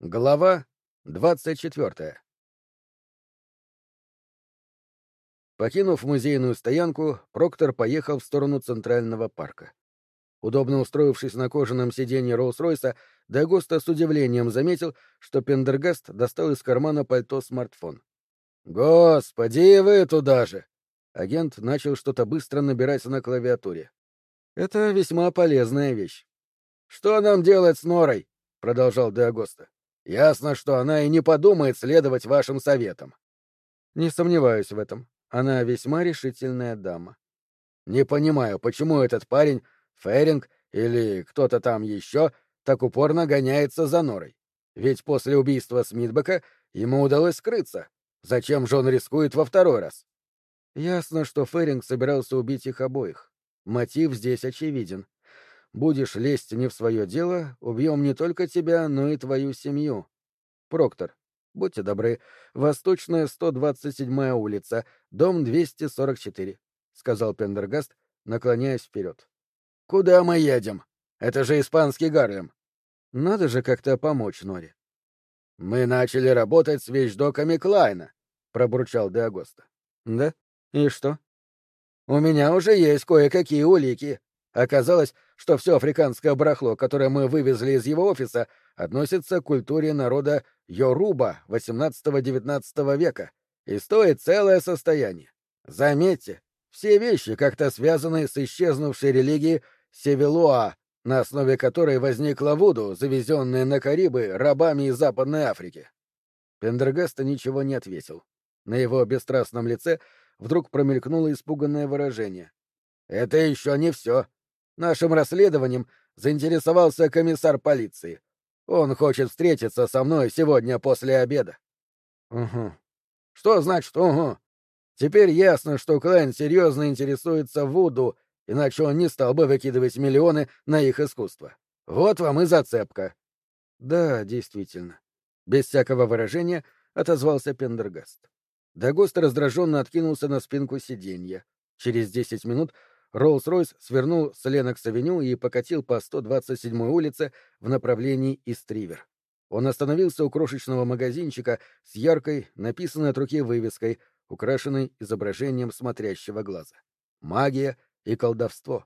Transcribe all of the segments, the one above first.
Глава двадцать четвертая Покинув музейную стоянку, Проктор поехал в сторону Центрального парка. Удобно устроившись на кожаном сиденье Роллс-Ройса, Дагоста с удивлением заметил, что Пендергаст достал из кармана пальто смартфон. «Господи, вы туда же!» Агент начал что-то быстро набирать на клавиатуре. «Это весьма полезная вещь». «Что нам делать с Норой?» — продолжал Деагоста. «Ясно, что она и не подумает следовать вашим советам». «Не сомневаюсь в этом. Она весьма решительная дама». «Не понимаю, почему этот парень, Феринг или кто-то там еще, так упорно гоняется за Норой. Ведь после убийства Смитбека ему удалось скрыться. Зачем же он рискует во второй раз? Ясно, что Феринг собирался убить их обоих. Мотив здесь очевиден. Будешь лезть не в свое дело, убьем не только тебя, но и твою семью. Проктор, будьте добры, Восточная 127-я улица, дом 244, — сказал Пендергаст, наклоняясь вперед. — Куда мы едем? Это же испанский Гарлем. Надо же как-то помочь Норе. — Мы начали работать с вещдоками Клайна, — пробурчал Деагоста. — Да? И что? — У меня уже есть кое-какие улики. Оказалось, что все африканское барахло, которое мы вывезли из его офиса, относится к культуре народа Йоруба XVIII-XIX века и стоит целое состояние. Заметьте, все вещи как-то связаны с исчезнувшей религией Севилуа, на основе которой возникла Вуду, завезенная на Карибы рабами из Западной Африки. Пендергаста ничего не ответил. На его бесстрастном лице вдруг промелькнуло испуганное выражение. «Это еще не все. Нашим расследованием заинтересовался комиссар полиции. Он хочет встретиться со мной сегодня после обеда». «Угу. Что значит «угу»? Теперь ясно, что Клайн серьезно интересуется Вуду иначе он не стал бы выкидывать миллионы на их искусство. Вот вам и зацепка. Да, действительно. Без всякого выражения отозвался Пендергаст. Дагост раздраженно откинулся на спинку сиденья. Через десять минут Роллс-Ройс свернул с Ленокс-авеню и покатил по 127-й улице в направлении Истривер. Он остановился у крошечного магазинчика с яркой, написанной от руки вывеской, украшенной изображением смотрящего глаза. Магия и колдовство.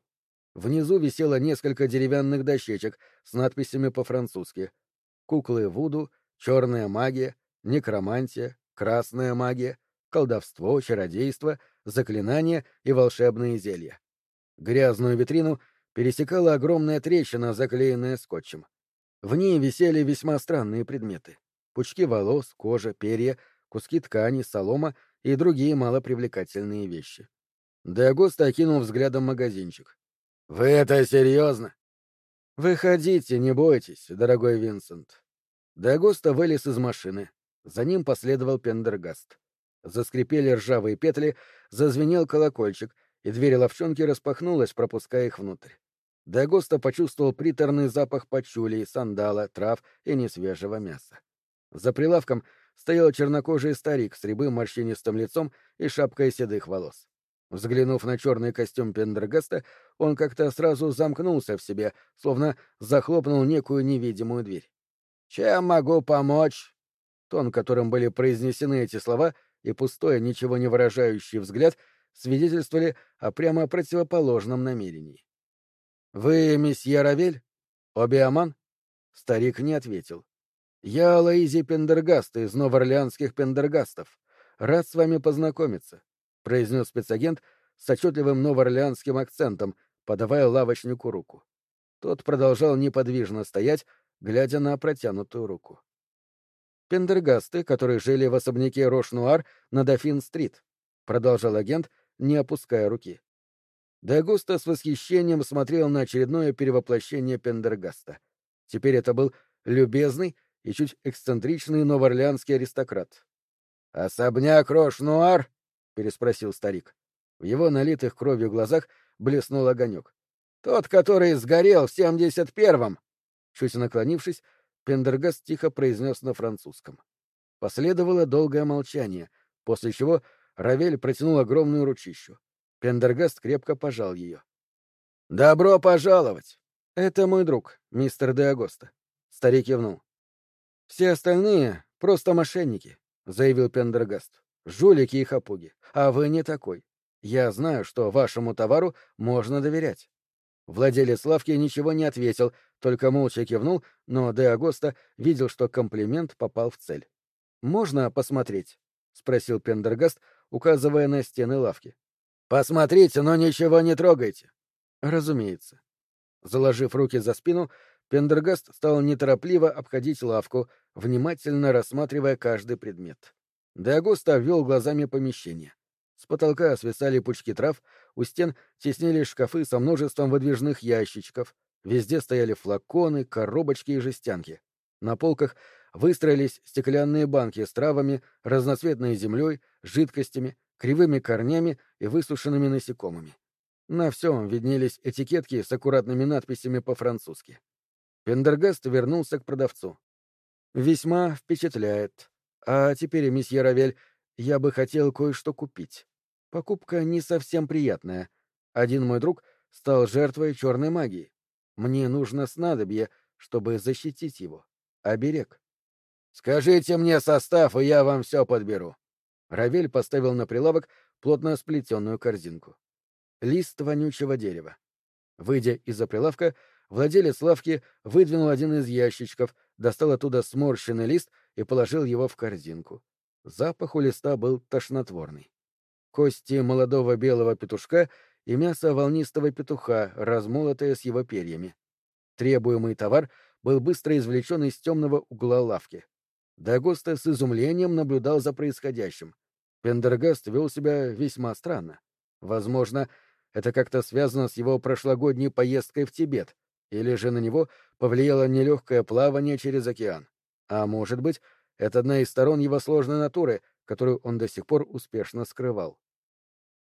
Внизу висело несколько деревянных дощечек с надписями по-французски. Куклы Вуду, черная магия, некромантия, красная магия, колдовство, чародейство, заклинания и волшебные зелья. Грязную витрину пересекала огромная трещина, заклеенная скотчем. В ней висели весьма странные предметы. Пучки волос, кожа, перья, куски ткани, солома и другие малопривлекательные вещи. Деагоста окинул взглядом магазинчик. «Вы это серьезно?» «Выходите, не бойтесь, дорогой Винсент». Деагоста вылез из машины. За ним последовал Пендергаст. Заскрипели ржавые петли, зазвенел колокольчик, и дверь ловчонки распахнулась, пропуская их внутрь. Дагоста почувствовал приторный запах пачули, сандала, трав и несвежего мяса. За прилавком стоял чернокожий старик с рябым морщинистым лицом и шапкой седых волос. Взглянув на черный костюм Пендергаста, он как-то сразу замкнулся в себе, словно захлопнул некую невидимую дверь. «Чем могу помочь?» Тон, которым были произнесены эти слова, и пустой, ничего не выражающий взгляд свидетельствовали о прямо противоположном намерении. «Вы месье Равель? Обиаман?» Старик не ответил. «Я Лаизи Пендергаст из новоорлеанских Пендергастов. Рад с вами познакомиться произнес спецагент с отчетливым новоорлеанским акцентом, подавая лавочнику руку. Тот продолжал неподвижно стоять, глядя на протянутую руку. «Пендергасты, которые жили в особняке Рош-Нуар на Дофин-стрит», — продолжал агент, не опуская руки. Дагуста с восхищением смотрел на очередное перевоплощение Пендергаста. Теперь это был любезный и чуть эксцентричный новоорлеанский аристократ. «Особняк Рош-Нуар?» переспросил старик. В его налитых кровью глазах блеснул огонек. Тот, который сгорел в семьдесят первом. Чуть наклонившись, Пендергаст тихо произнес на французском. Последовало долгое молчание, после чего Равель протянул огромную ручищу. Пендергаст крепко пожал ее. «Добро пожаловать! Это мой друг, мистер де Агоста». Старик кивнул. Все остальные — просто мошенники, — заявил Пендергаст. Жулики и хапуги. А вы не такой. Я знаю, что вашему товару можно доверять. Владелец лавки ничего не ответил, только молча кивнул, но Де Агоста видел, что комплимент попал в цель. «Можно посмотреть?» — спросил Пендергаст, указывая на стены лавки. «Посмотрите, но ничего не трогайте». «Разумеется». Заложив руки за спину, Пендергаст стал неторопливо обходить лавку, внимательно рассматривая каждый предмет. Де Агоста ввел глазами помещение. С потолка свисали пучки трав, у стен теснились шкафы со множеством выдвижных ящичков, везде стояли флаконы, коробочки и жестянки. На полках выстроились стеклянные банки с травами, разноцветной землей, жидкостями, кривыми корнями и высушенными насекомыми. На всем виднелись этикетки с аккуратными надписями по-французски. Пендергаст вернулся к продавцу. «Весьма впечатляет. А теперь, месье Равель, я бы хотел кое-что купить. Покупка не совсем приятная. Один мой друг стал жертвой черной магии. Мне нужно снадобье, чтобы защитить его. Оберег. Скажите мне состав, и я вам все подберу. Равель поставил на прилавок плотно сплетенную корзинку. Лист вонючего дерева. Выйдя из-за прилавка, владелец лавки выдвинул один из ящичков, достал оттуда сморщенный лист и положил его в корзинку. Запах у листа был тошнотворный. Кости молодого белого петушка и мясо волнистого петуха, размолотое с его перьями. Требуемый товар был быстро извлечен из темного угла лавки. Дагоста с изумлением наблюдал за происходящим. Пендергаст вел себя весьма странно. Возможно, это как-то связано с его прошлогодней поездкой в Тибет, или же на него повлияло нелегкое плавание через океан. А может быть, это одна из сторон его сложной натуры, которую он до сих пор успешно скрывал.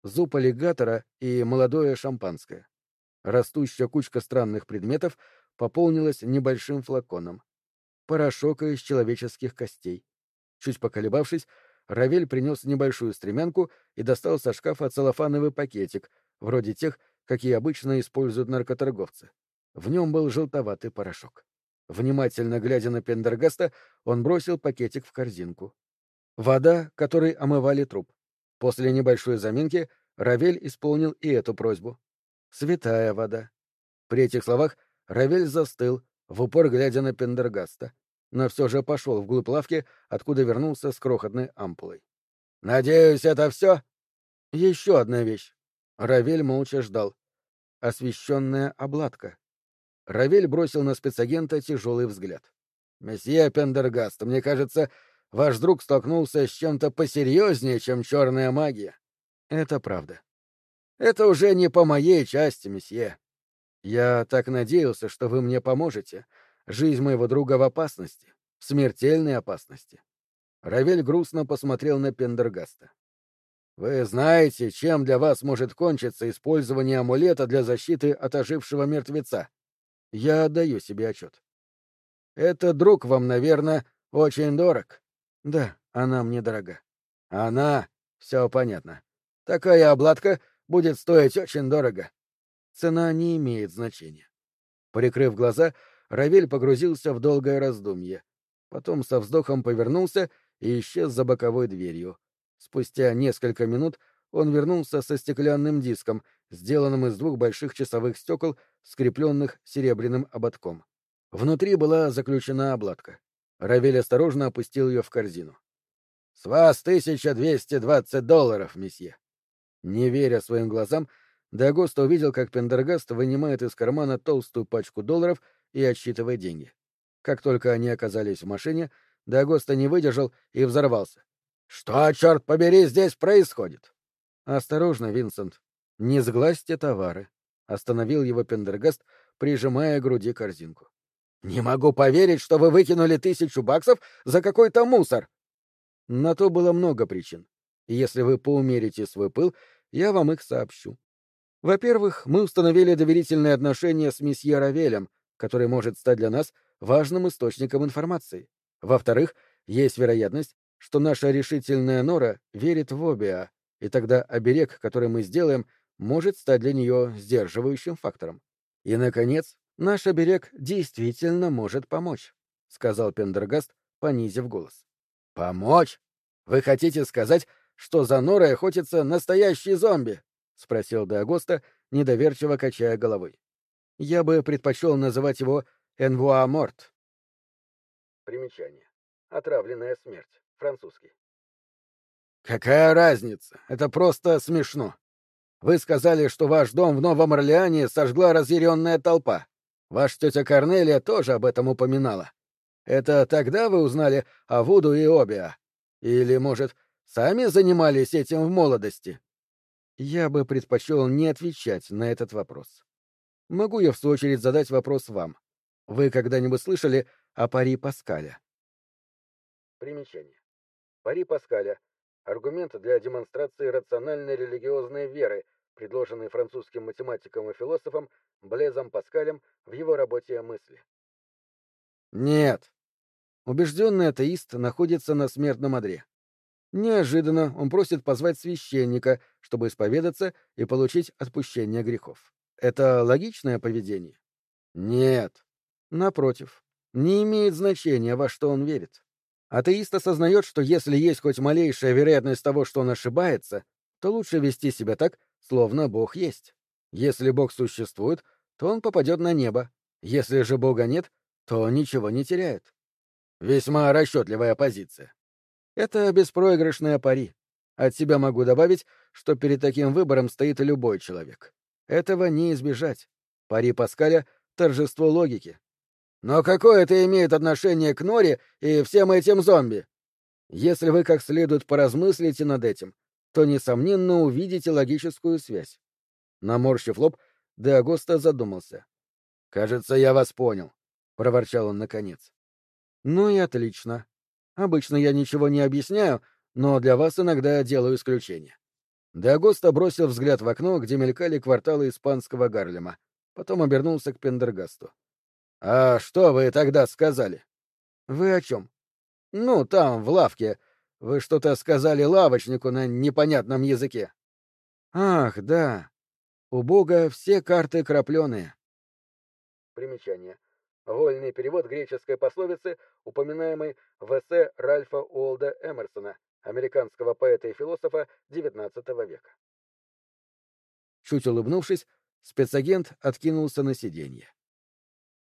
Зуб аллигатора и молодое шампанское. Растущая кучка странных предметов пополнилась небольшим флаконом. Порошок из человеческих костей. Чуть поколебавшись, Равель принес небольшую стремянку и достал со шкафа целлофановый пакетик, вроде тех, какие обычно используют наркоторговцы. В нем был желтоватый порошок. Внимательно глядя на Пендергаста, он бросил пакетик в корзинку. Вода, которой омывали труп. После небольшой заминки Равель исполнил и эту просьбу. Святая вода. При этих словах Равель застыл, в упор глядя на Пендергаста, но все же пошел вглубь лавки, откуда вернулся с крохотной ампулой. «Надеюсь, это все?» «Еще одна вещь». Равель молча ждал. Освещенная обладка. Равель бросил на спецагента тяжелый взгляд. «Месье Пендергаст, мне кажется, ваш друг столкнулся с чем-то посерьезнее, чем черная магия». «Это правда». «Это уже не по моей части, месье. Я так надеялся, что вы мне поможете. Жизнь моего друга в опасности, в смертельной опасности». Равель грустно посмотрел на Пендергаста. «Вы знаете, чем для вас может кончиться использование амулета для защиты от ожившего мертвеца?» Я отдаю себе отчет. Этот друг вам, наверное, очень дорог. Да, она мне дорога. Она, все понятно. Такая обладка будет стоить очень дорого. Цена не имеет значения. Прикрыв глаза, Равель погрузился в долгое раздумье. Потом со вздохом повернулся и исчез за боковой дверью. Спустя несколько минут он вернулся со стеклянным диском, сделанным из двух больших часовых стекол, скрепленных серебряным ободком. Внутри была заключена обладка. Равель осторожно опустил ее в корзину. — С вас тысяча двести двадцать долларов, месье. Не веря своим глазам, Дагоста увидел, как Пендергаст вынимает из кармана толстую пачку долларов и отсчитывает деньги. Как только они оказались в машине, Дагоста не выдержал и взорвался. — Что, черт побери, здесь происходит? — Осторожно, Винсент. Не сглазьте товары. Остановил его Пендергаст, прижимая к груди корзинку. «Не могу поверить, что вы выкинули тысячу баксов за какой-то мусор!» На то было много причин. Если вы поумерите свой пыл, я вам их сообщу. Во-первых, мы установили доверительные отношения с месье Равелем, который может стать для нас важным источником информации. Во-вторых, есть вероятность, что наша решительная Нора верит в Обиа, и тогда оберег, который мы сделаем, может стать для нее сдерживающим фактором. И, наконец, наш оберег действительно может помочь, — сказал Пендергаст, понизив голос. «Помочь? Вы хотите сказать, что за норой охотится настоящий зомби?» — спросил Деагоста, недоверчиво качая головой. «Я бы предпочел называть его Энвуа Морт». Примечание. Отравленная смерть. Французский. «Какая разница? Это просто смешно. Вы сказали, что ваш дом в Новом Орлеане сожгла разъяренная толпа. Ваша тетя Корнелия тоже об этом упоминала. Это тогда вы узнали о Вуду и Обиа? Или, может, сами занимались этим в молодости? Я бы предпочел не отвечать на этот вопрос. Могу я, в свою очередь, задать вопрос вам? Вы когда-нибудь слышали о пари Паскаля? Примечание. Пари Паскаля — аргумент для демонстрации рациональной религиозной веры, предложенный французским математиком и философом Блезом Паскалем в его работе «Мысли». Нет. Убежденный атеист находится на смертном одре. Неожиданно он просит позвать священника, чтобы исповедаться и получить отпущение грехов. Это логичное поведение? Нет. Напротив, не имеет значения, во что он верит. Атеист осознает, что если есть хоть малейшая вероятность того, что он ошибается, то лучше вести себя так, словно Бог есть. Если Бог существует, то он попадет на небо. Если же Бога нет, то ничего не теряет. Весьма расчетливая позиция. Это беспроигрышная пари. От себя могу добавить, что перед таким выбором стоит любой человек. Этого не избежать. Пари Паскаля — торжество логики. Но какое это имеет отношение к Норе и всем этим зомби? Если вы как следует поразмыслите над этим, то, несомненно, увидите логическую связь. Наморщив лоб, Де Агоста задумался. «Кажется, я вас понял», — проворчал он наконец. «Ну и отлично. Обычно я ничего не объясняю, но для вас иногда делаю исключение». Де Агоста бросил взгляд в окно, где мелькали кварталы испанского Гарлема, потом обернулся к Пендергасту. «А что вы тогда сказали?» «Вы о чем?» «Ну, там, в лавке. Вы что-то сказали лавочнику на непонятном языке». «Ах, да. У Бога все карты крапленые». Примечание. Вольный перевод греческой пословицы, упоминаемой в эссе Ральфа Уолда Эмерсона, американского поэта и философа XIX века. Чуть улыбнувшись, спецагент откинулся на сиденье.